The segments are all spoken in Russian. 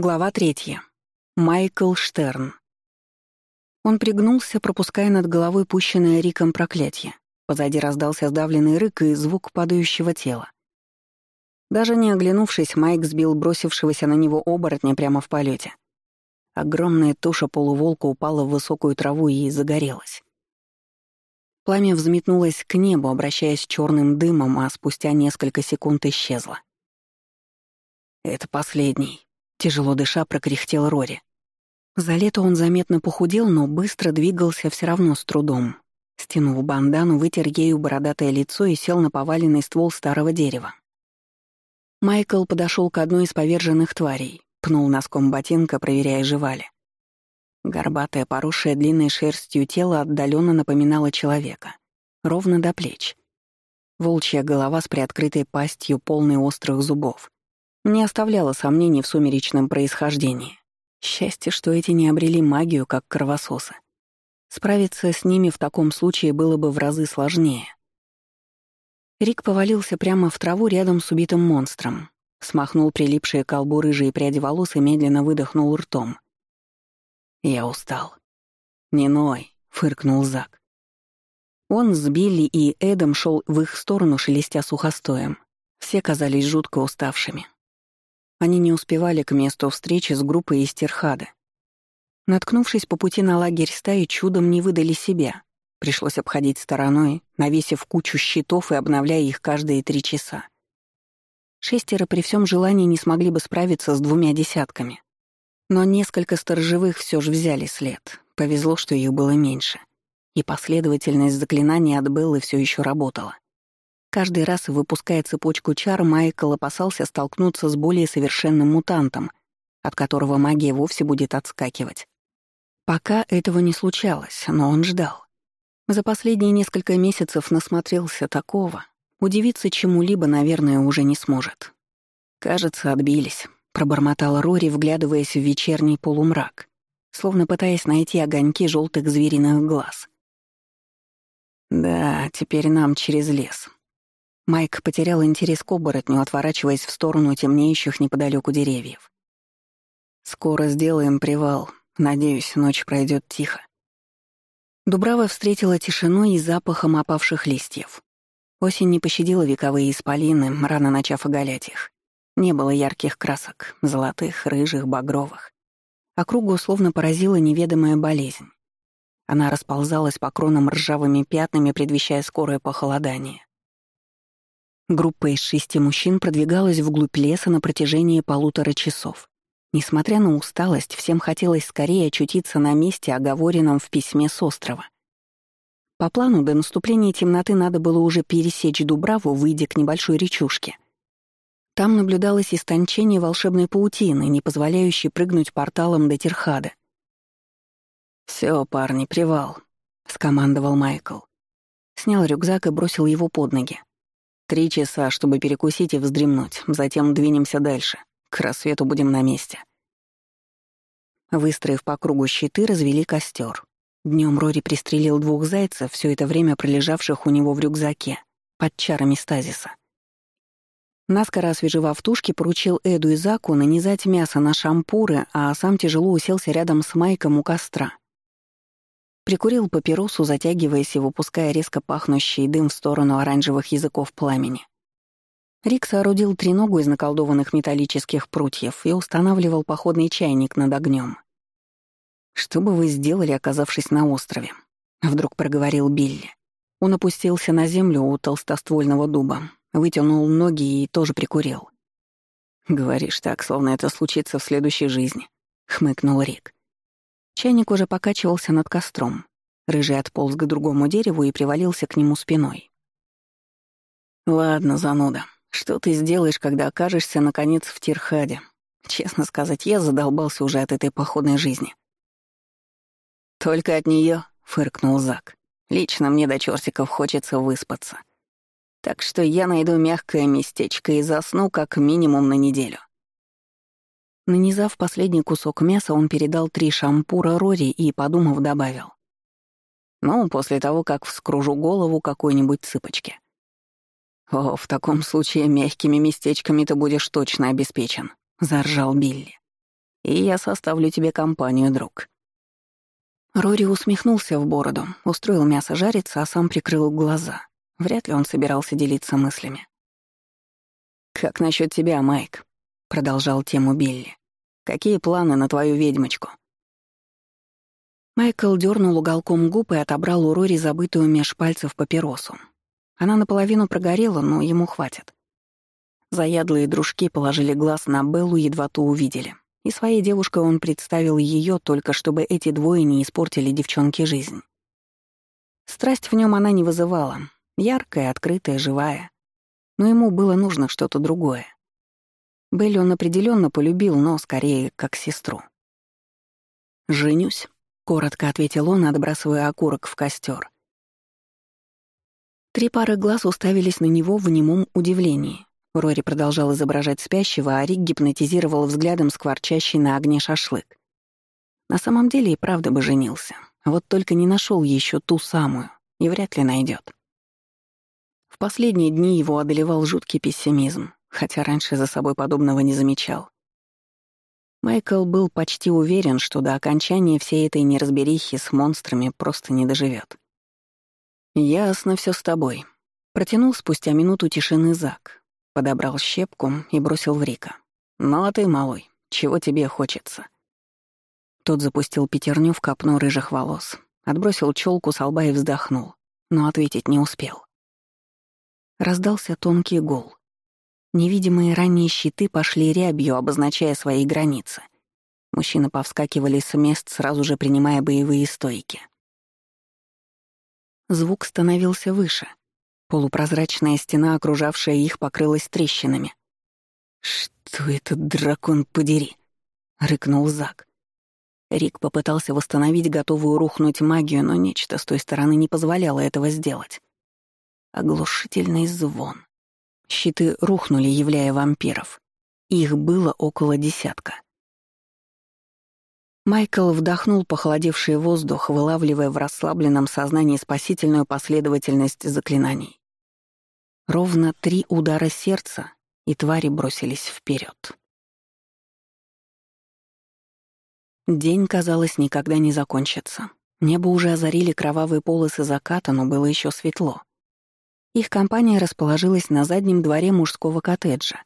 Глава третья. Майкл Штерн. Он пригнулся, пропуская над головой пущенное Риком проклятие. Позади раздался сдавленный рык и звук падающего тела. Даже не оглянувшись, Майк сбил бросившегося на него оборотня прямо в полете. Огромная туша полуволка упала в высокую траву и загорелась. Пламя взметнулось к небу, обращаясь черным дымом, а спустя несколько секунд исчезло. «Это последний», Тяжело дыша прокряхтел Рори. За лето он заметно похудел, но быстро двигался все равно с трудом. Стянув бандану, вытер ею бородатое лицо и сел на поваленный ствол старого дерева. Майкл подошел к одной из поверженных тварей, пнул носком ботинка, проверяя, жива ли. Горбатое, поросшее длинной шерстью тело отдаленно напоминало человека. Ровно до плеч. Волчья голова с приоткрытой пастью, полной острых зубов не оставляло сомнений в сумеречном происхождении. Счастье, что эти не обрели магию, как кровососы. Справиться с ними в таком случае было бы в разы сложнее. Рик повалился прямо в траву рядом с убитым монстром, смахнул прилипшие к колбу рыжие пряди волос и медленно выдохнул ртом. «Я устал». «Не ной», — фыркнул Зак. Он с Билли и Эдом шел в их сторону, шелестя сухостоем. Все казались жутко уставшими. Они не успевали к месту встречи с группой из Терхада. Наткнувшись по пути на лагерь стаи, чудом не выдали себя. Пришлось обходить стороной, навесив кучу щитов и обновляя их каждые три часа. Шестеро при всем желании не смогли бы справиться с двумя десятками. Но несколько сторожевых все же взяли след. Повезло, что их было меньше. И последовательность заклинаний от Беллы все еще работала. Каждый раз, выпуская цепочку чар, Майкл опасался столкнуться с более совершенным мутантом, от которого магия вовсе будет отскакивать. Пока этого не случалось, но он ждал. За последние несколько месяцев насмотрелся такого. Удивиться чему-либо, наверное, уже не сможет. «Кажется, отбились», — пробормотал Рори, вглядываясь в вечерний полумрак, словно пытаясь найти огоньки желтых звериных глаз. «Да, теперь нам через лес», Майк потерял интерес к оборотню, отворачиваясь в сторону темнеющих неподалеку деревьев. «Скоро сделаем привал. Надеюсь, ночь пройдет тихо». Дубрава встретила тишиной и запахом опавших листьев. Осень не пощадила вековые исполины, рано начав оголять их. Не было ярких красок — золотых, рыжих, багровых. Округу словно поразила неведомая болезнь. Она расползалась по кронам ржавыми пятнами, предвещая скорое похолодание. Группа из шести мужчин продвигалась вглубь леса на протяжении полутора часов. Несмотря на усталость, всем хотелось скорее очутиться на месте, оговоренном в письме с острова. По плану, до наступления темноты надо было уже пересечь Дубраву, выйдя к небольшой речушке. Там наблюдалось истончение волшебной паутины, не позволяющей прыгнуть порталом до Терхада. «Всё, парни, привал», — скомандовал Майкл. Снял рюкзак и бросил его под ноги. Три часа, чтобы перекусить и вздремнуть, затем двинемся дальше. К рассвету будем на месте. Выстроив по кругу щиты, развели костер. Днем Рори пристрелил двух зайцев, все это время пролежавших у него в рюкзаке, под чарами стазиса. Наскоро освежевав тушки, поручил Эду и Заку нанизать мясо на шампуры, а сам тяжело уселся рядом с Майком у костра. Прикурил папиросу, затягиваясь и выпуская резко пахнущий дым в сторону оранжевых языков пламени. Рик соорудил треногу из наколдованных металлических прутьев и устанавливал походный чайник над огнем. «Что бы вы сделали, оказавшись на острове?» — вдруг проговорил Билли. Он опустился на землю у толстоствольного дуба, вытянул ноги и тоже прикурил. «Говоришь так, словно это случится в следующей жизни», — хмыкнул Рик. Чайник уже покачивался над костром. Рыжий отполз к другому дереву и привалился к нему спиной. «Ладно, зануда, что ты сделаешь, когда окажешься, наконец, в Тирхаде? Честно сказать, я задолбался уже от этой походной жизни». «Только от нее, фыркнул Зак. «Лично мне до чертиков хочется выспаться. Так что я найду мягкое местечко и засну как минимум на неделю. Нанизав последний кусок мяса, он передал три шампура Рори и, подумав, добавил. «Ну, после того, как вскружу голову какой-нибудь цыпочки». «О, в таком случае мягкими местечками ты будешь точно обеспечен», — заржал Билли. и я составлю тебе компанию, друг». Рори усмехнулся в бороду, устроил мясо жариться, а сам прикрыл глаза. Вряд ли он собирался делиться мыслями. «Как насчет тебя, Майк?» — продолжал тему Билли. «Какие планы на твою ведьмочку?» Майкл дернул уголком губ и отобрал у Рори забытую меж пальцев папиросу. Она наполовину прогорела, но ему хватит. Заядлые дружки положили глаз на Беллу, едва то увидели. И своей девушкой он представил ее только, чтобы эти двое не испортили девчонке жизнь. Страсть в нем она не вызывала. Яркая, открытая, живая. Но ему было нужно что-то другое. Белль он определенно полюбил, но скорее как сестру. «Женюсь», — коротко ответил он, отбрасывая окурок в костер. Три пары глаз уставились на него в немом удивлении. Рори продолжал изображать спящего, а Рик гипнотизировал взглядом скворчащий на огне шашлык. На самом деле и правда бы женился. Вот только не нашел еще ту самую, и вряд ли найдет. В последние дни его одолевал жуткий пессимизм, хотя раньше за собой подобного не замечал. Майкл был почти уверен, что до окончания всей этой неразберихи с монстрами просто не доживет. «Ясно все с тобой», — протянул спустя минуту тишины Зак, подобрал щепку и бросил в Рика. «Ну а ты, малой, чего тебе хочется?» Тот запустил пятерню в копну рыжих волос, отбросил челку с лба и вздохнул, но ответить не успел. Раздался тонкий гул. Невидимые ранние щиты пошли рябью, обозначая свои границы. Мужчины повскакивали с мест, сразу же принимая боевые стойки. Звук становился выше, Полупрозрачная стена, окружавшая их, покрылась трещинами. «Что этот дракон подери?» — рыкнул Зак. Рик попытался восстановить готовую рухнуть магию, но нечто с той стороны не позволяло этого сделать. Оглушительный звон. Щиты рухнули, являя вампиров. Их было около десятка. Майкл вдохнул похолодевший воздух, вылавливая в расслабленном сознании спасительную последовательность заклинаний. Ровно три удара сердца, и твари бросились вперед. День, казалось, никогда не закончится. Небо уже озарили кровавые полосы заката, но было еще светло. Их компания расположилась на заднем дворе мужского коттеджа,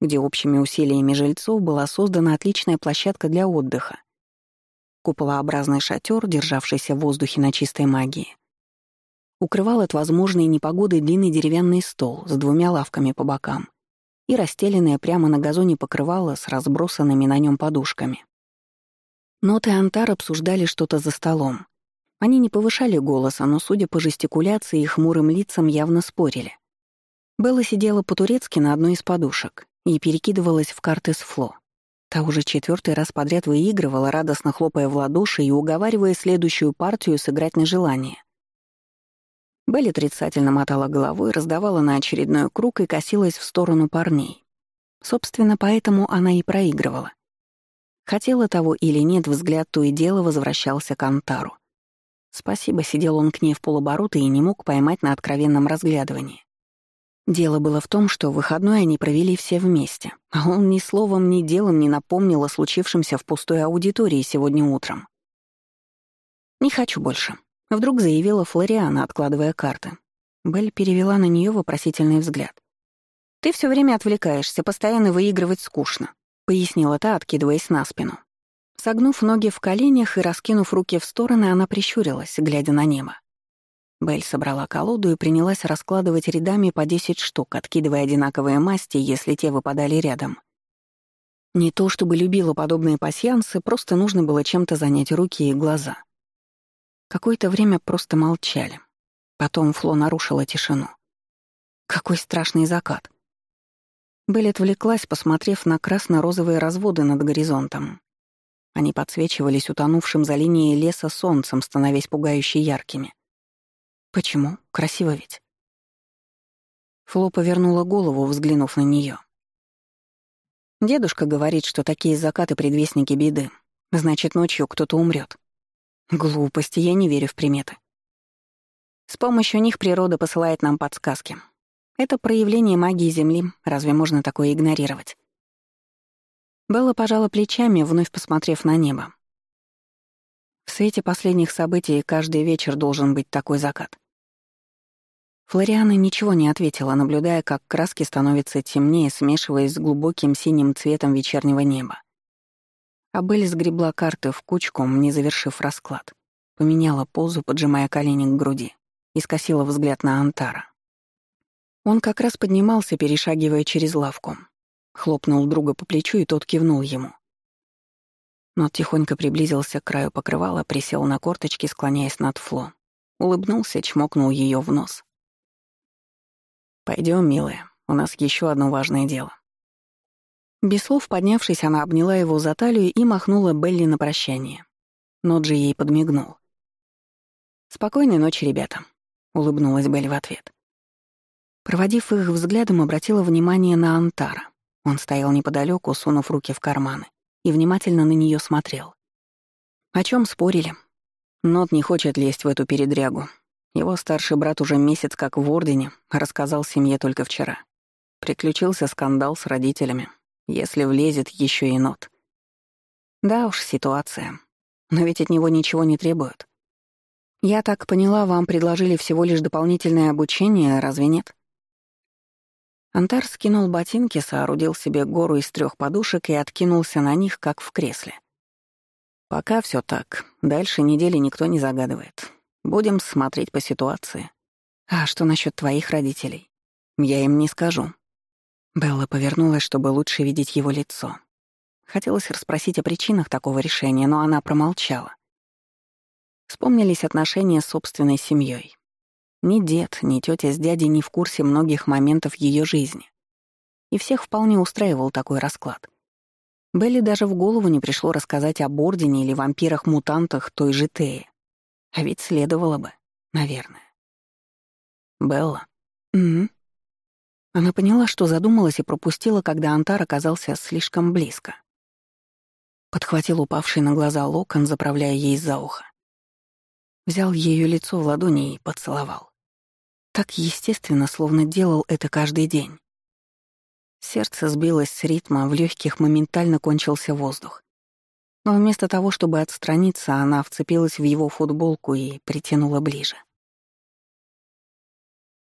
где общими усилиями жильцов была создана отличная площадка для отдыха. Куполообразный шатер, державшийся в воздухе на чистой магии, укрывал от возможной непогоды длинный деревянный стол с двумя лавками по бокам и расстеленное прямо на газоне покрывало с разбросанными на нем подушками. Нот и Антар обсуждали что-то за столом. Они не повышали голоса, но, судя по жестикуляции и хмурым лицам, явно спорили. Белла сидела по-турецки на одной из подушек и перекидывалась в карты с Фло. Та уже четвертый раз подряд выигрывала, радостно хлопая в ладоши и уговаривая следующую партию сыграть на желание. Белли отрицательно мотала головой, раздавала на очередной круг и косилась в сторону парней. Собственно, поэтому она и проигрывала. Хотела того или нет, взгляд то и дело возвращался к Антару. Спасибо, сидел он к ней в полоборота и не мог поймать на откровенном разглядывании. Дело было в том, что выходной они провели все вместе, а он ни словом, ни делом не напомнил о случившемся в пустой аудитории сегодня утром. «Не хочу больше», Вдруг заявила Флориана, откладывая карты. Белль перевела на нее вопросительный взгляд. «Ты все время отвлекаешься, постоянно выигрывать скучно», — пояснила та, откидываясь на спину. Согнув ноги в коленях и раскинув руки в стороны, она прищурилась, глядя на небо. Белль собрала колоду и принялась раскладывать рядами по десять штук, откидывая одинаковые масти, если те выпадали рядом. Не то чтобы любила подобные пасьянсы, просто нужно было чем-то занять руки и глаза. Какое-то время просто молчали. Потом Фло нарушила тишину. Какой страшный закат. Белль отвлеклась, посмотрев на красно-розовые разводы над горизонтом. Они подсвечивались утонувшим за линией леса солнцем, становясь пугающе яркими. Почему? Красиво ведь. Фло повернула голову, взглянув на нее. Дедушка говорит, что такие закаты — предвестники беды. Значит, ночью кто-то умрет. Глупости, я не верю в приметы. С помощью них природа посылает нам подсказки. Это проявление магии Земли, разве можно такое игнорировать? Белла пожала плечами, вновь посмотрев на небо. В свете последних событий каждый вечер должен быть такой закат. Флориана ничего не ответила, наблюдая, как краски становятся темнее, смешиваясь с глубоким синим цветом вечернего неба. Абель сгребла карты в кучку, не завершив расклад. Поменяла позу, поджимая колени к груди, и скосила взгляд на Антара. Он как раз поднимался, перешагивая через лавку. Хлопнул друга по плечу, и тот кивнул ему. Но тихонько приблизился к краю покрывала, присел на корточки, склоняясь над Фло. Улыбнулся, чмокнул ее в нос. Пойдем, милая, у нас еще одно важное дело». Без слов поднявшись, она обняла его за талию и махнула Белли на прощание. Ноджи ей подмигнул. «Спокойной ночи, ребята», — улыбнулась Белли в ответ. Проводив их взглядом, обратила внимание на Антара. Он стоял неподалеку, сунув руки в карманы, и внимательно на нее смотрел. О чем спорили? Нот не хочет лезть в эту передрягу, его старший брат уже месяц как в Ордене, рассказал семье только вчера. Приключился скандал с родителями. Если влезет, еще и нот. Да уж, ситуация. Но ведь от него ничего не требуют. Я так поняла, вам предложили всего лишь дополнительное обучение, разве нет? Антар скинул ботинки, соорудил себе гору из трех подушек и откинулся на них, как в кресле. Пока все так. Дальше недели никто не загадывает. Будем смотреть по ситуации. А что насчет твоих родителей? Я им не скажу. Белла повернулась, чтобы лучше видеть его лицо. Хотелось расспросить о причинах такого решения, но она промолчала. Вспомнились отношения с собственной семьей. Ни дед, ни тетя с дядей не в курсе многих моментов ее жизни. И всех вполне устраивал такой расклад. Белли даже в голову не пришло рассказать об Ордене или вампирах-мутантах той же Теи. А ведь следовало бы, наверное. Белла. Угу. Она поняла, что задумалась и пропустила, когда Антар оказался слишком близко. Подхватил упавший на глаза локон, заправляя ей за ухо. Взял ее лицо в ладони и поцеловал. Так естественно, словно делал это каждый день. Сердце сбилось с ритма, в легких моментально кончился воздух. Но вместо того, чтобы отстраниться, она вцепилась в его футболку и притянула ближе.